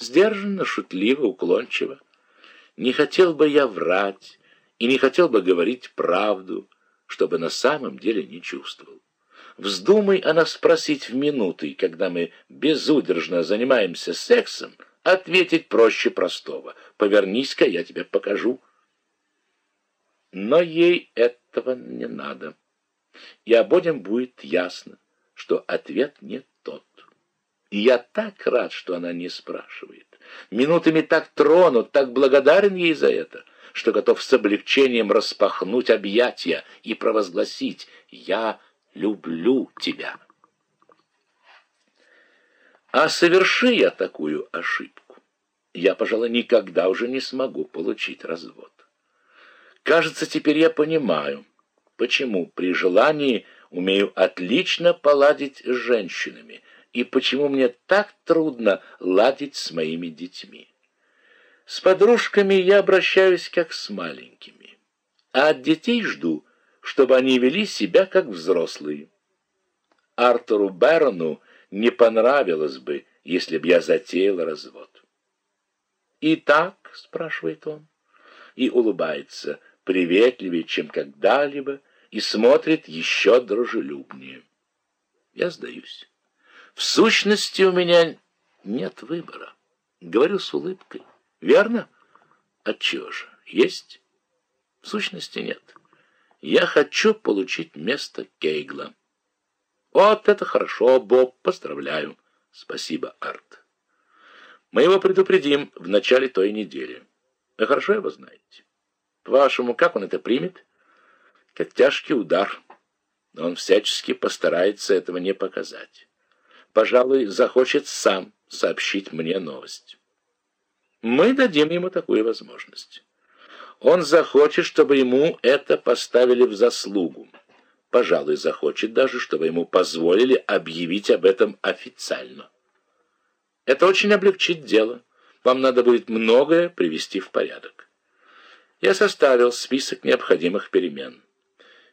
Сдержанно, шутливо, уклончиво. Не хотел бы я врать и не хотел бы говорить правду, чтобы на самом деле не чувствовал. Вздумай она спросить в минуты, когда мы безудержно занимаемся сексом, ответить проще простого. Повернись-ка, я тебе покажу. Но ей этого не надо. И обоим будет ясно, что ответ не тот. И я так рад, что она не спрашивает. Минутами так тронут, так благодарен ей за это, что готов с облегчением распахнуть объятия и провозгласить «Я люблю тебя». А соверши я такую ошибку, я, пожалуй, никогда уже не смогу получить развод. Кажется, теперь я понимаю, почему при желании умею отлично поладить с женщинами и почему мне так трудно ладить с моими детьми. С подружками я обращаюсь как с маленькими, а от детей жду, чтобы они вели себя как взрослые. Артуру Бэрону не понравилось бы, если б я затеял развод. «И так?» — спрашивает он, и улыбается приветливее, чем когда-либо, и смотрит еще дружелюбнее. Я сдаюсь. В сущности, у меня нет выбора. Говорю с улыбкой. Верно? Отчего же? Есть? В сущности, нет. Я хочу получить место Кейгла. Вот это хорошо, Боб, поздравляю. Спасибо, Арт. Мы его предупредим в начале той недели. Вы хорошо его знаете? По-вашему, как он это примет? Как тяжкий удар. Но он всячески постарается этого не показать. Пожалуй, захочет сам сообщить мне новость. Мы дадим ему такую возможность. Он захочет, чтобы ему это поставили в заслугу. Пожалуй, захочет даже, чтобы ему позволили объявить об этом официально. Это очень облегчит дело. Вам надо будет многое привести в порядок. Я составил список необходимых перемен.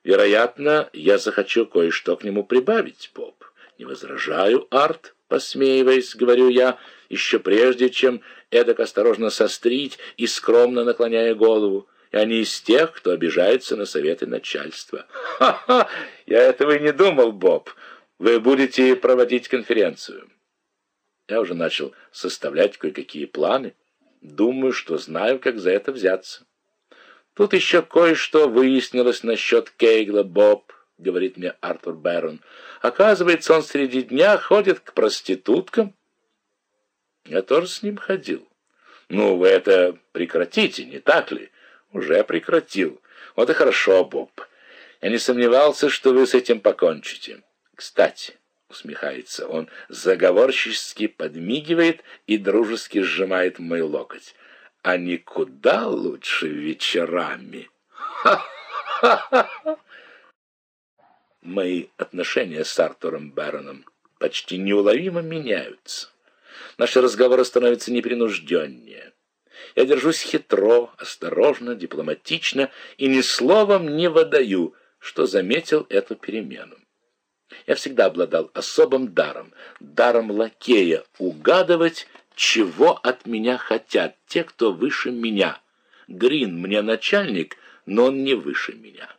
Вероятно, я захочу кое-что к нему прибавить, Боб. Не возражаю, Арт, посмеиваясь, говорю я, еще прежде, чем эдак осторожно сострить и скромно наклоняя голову. И они из тех, кто обижается на советы начальства. Ха-ха! Я этого и не думал, Боб. Вы будете проводить конференцию. Я уже начал составлять кое-какие планы. Думаю, что знаю, как за это взяться. Тут еще кое-что выяснилось насчет Кейгла, Боб, говорит мне Артур Бэрон. Оказывается, он среди дня ходит к проституткам. Я тоже с ним ходил. Ну, вы это прекратите, не так ли? Уже прекратил. Вот и хорошо, Боб. Я не сомневался, что вы с этим покончите. Кстати, усмехается он, заговорчески подмигивает и дружески сжимает мой локоть. А никуда лучше вечерами. Ха-ха-ха! Мои отношения с Артуром Бароном почти неуловимо меняются. Наши разговоры становятся непринужденнее. Я держусь хитро, осторожно, дипломатично и ни словом не выдаю, что заметил эту перемену. Я всегда обладал особым даром, даром лакея, угадывать, чего от меня хотят те, кто выше меня. Грин мне начальник, но он не выше меня.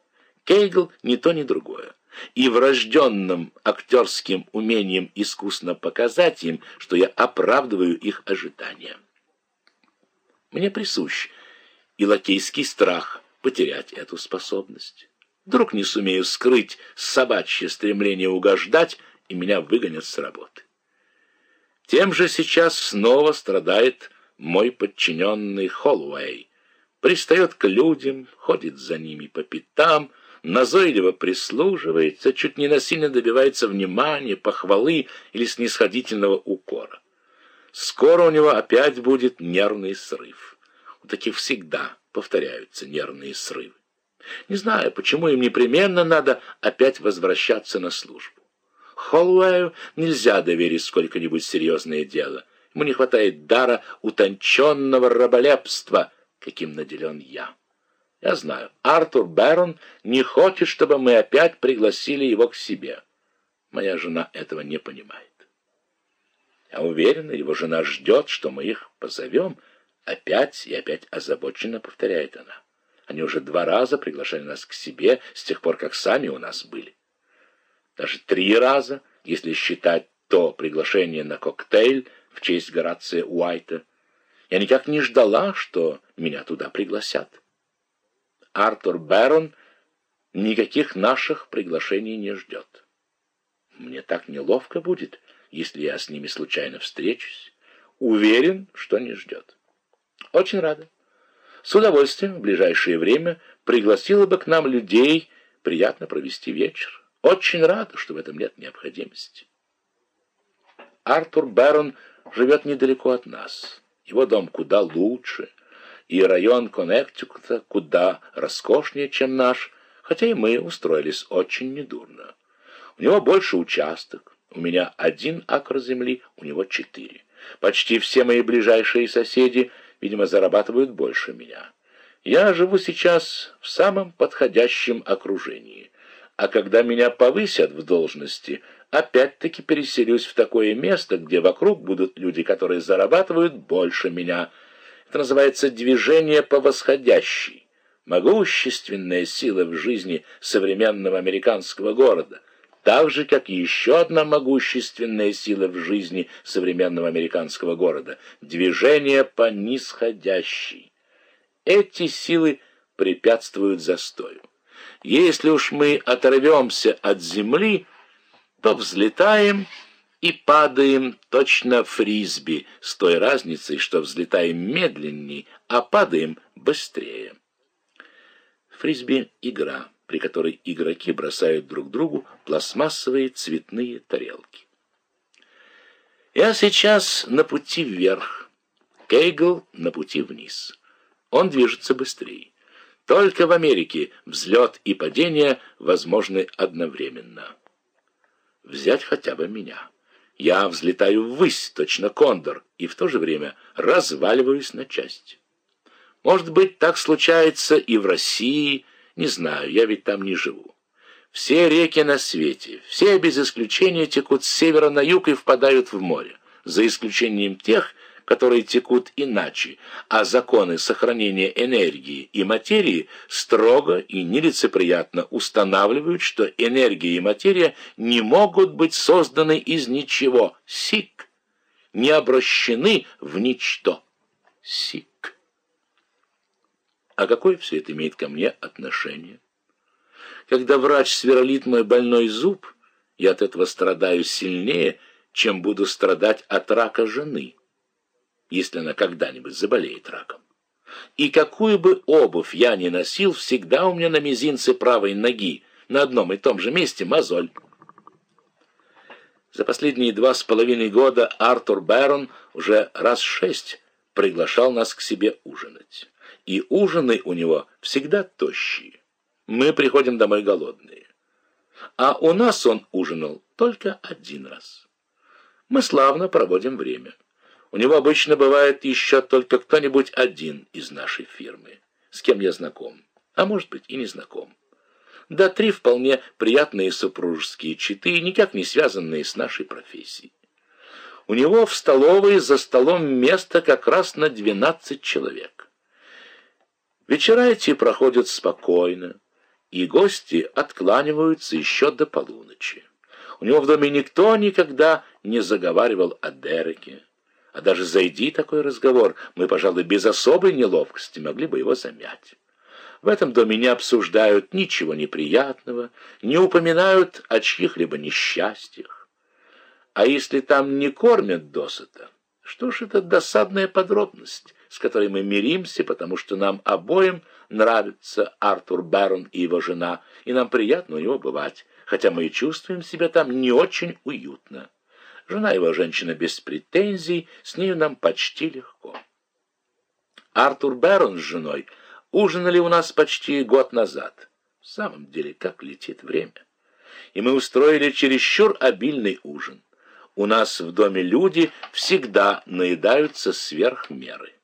Кейгл ни то, ни другое и врожденным актерским умением искусно показать им, что я оправдываю их ожидания. Мне присущ и лакейский страх потерять эту способность. Вдруг не сумею скрыть собачье стремление угождать, и меня выгонят с работы. Тем же сейчас снова страдает мой подчиненный Холлоуэй. Пристает к людям, ходит за ними по пятам, назойливо прислуживается, чуть не насильно добивается внимания, похвалы или снисходительного укора. Скоро у него опять будет нервный срыв. У таких всегда повторяются нервные срывы. Не знаю, почему им непременно надо опять возвращаться на службу. Холлуэю нельзя доверить сколько-нибудь серьезное дело. Ему не хватает дара утонченного раболепства, каким наделен я. Я знаю, Артур Бэрон не хочет, чтобы мы опять пригласили его к себе. Моя жена этого не понимает. Я уверен, его жена ждет, что мы их позовем. Опять и опять озабоченно повторяет она. Они уже два раза приглашали нас к себе с тех пор, как сами у нас были. Даже три раза, если считать то приглашение на коктейль в честь Горация Уайта. Я никак не ждала, что меня туда пригласят. Артур Бэрон никаких наших приглашений не ждет. Мне так неловко будет, если я с ними случайно встречусь. Уверен, что не ждет. Очень рада. С удовольствием в ближайшее время пригласила бы к нам людей приятно провести вечер. Очень рада, что в этом нет необходимости. Артур Бэрон живет недалеко от нас. Его дом куда лучше, и район Коннектикута куда роскошнее, чем наш, хотя и мы устроились очень недурно. У него больше участок, у меня один акр земли, у него четыре. Почти все мои ближайшие соседи, видимо, зарабатывают больше меня. Я живу сейчас в самом подходящем окружении, а когда меня повысят в должности – опять-таки переселюсь в такое место, где вокруг будут люди, которые зарабатывают больше меня. Это называется движение по восходящей. Могущественная сила в жизни современного американского города, так же, как и еще одна могущественная сила в жизни современного американского города – движение по нисходящей. Эти силы препятствуют застою. Если уж мы оторвемся от земли – то взлетаем и падаем точно фрисби, с той разницей, что взлетаем медленней, а падаем быстрее. Фрисби — игра, при которой игроки бросают друг другу пластмассовые цветные тарелки. Я сейчас на пути вверх, Кейгл на пути вниз. Он движется быстрее. Только в Америке взлет и падение возможны одновременно взять хотя бы меня. Я взлетаю ввысь, точно кондор, и в то же время разваливаюсь на части. Может быть, так случается и в России, не знаю, я ведь там не живу. Все реки на свете, все без исключения текут с севера на юг и впадают в море, за исключением тех, которые текут иначе, а законы сохранения энергии и материи строго и нелицеприятно устанавливают, что энергия и материя не могут быть созданы из ничего, сик, не обращены в ничто, сик. А какое все это имеет ко мне отношение? Когда врач сверлит мой больной зуб, я от этого страдаю сильнее, чем буду страдать от рака жены если она когда-нибудь заболеет раком. И какую бы обувь я ни носил, всегда у меня на мизинце правой ноги на одном и том же месте мозоль. За последние два с половиной года Артур Бэрон уже раз шесть приглашал нас к себе ужинать. И ужины у него всегда тощие. Мы приходим домой голодные. А у нас он ужинал только один раз. Мы славно проводим время. У него обычно бывает еще только кто-нибудь один из нашей фирмы, с кем я знаком, а может быть и не знаком. Да три вполне приятные супружеские читы, никак не связанные с нашей профессией. У него в столовой за столом место как раз на 12 человек. Вечера эти проходят спокойно, и гости откланиваются еще до полуночи. У него в доме никто никогда не заговаривал о Дереке. А даже зайди такой разговор, мы, пожалуй, без особой неловкости могли бы его замять. В этом доме не обсуждают ничего неприятного, не упоминают о чьих-либо несчастьях. А если там не кормят досыта, что ж это досадная подробность, с которой мы миримся, потому что нам обоим нравится Артур Бэрон и его жена, и нам приятно у него бывать, хотя мы и чувствуем себя там не очень уютно. Жена его женщина без претензий, с нею нам почти легко. Артур Бэрон с женой ужинали у нас почти год назад. В самом деле, как летит время. И мы устроили чересчур обильный ужин. У нас в доме люди всегда наедаются сверх меры.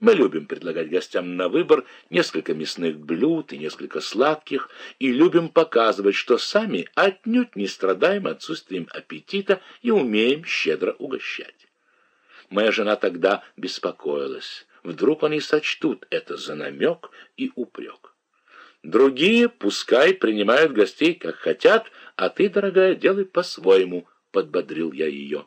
Мы любим предлагать гостям на выбор несколько мясных блюд и несколько сладких, и любим показывать, что сами отнюдь не страдаем отсутствием аппетита и умеем щедро угощать. Моя жена тогда беспокоилась. Вдруг они сочтут это за намек и упрек. Другие, пускай, принимают гостей, как хотят, а ты, дорогая, делай по-своему, — подбодрил я ее.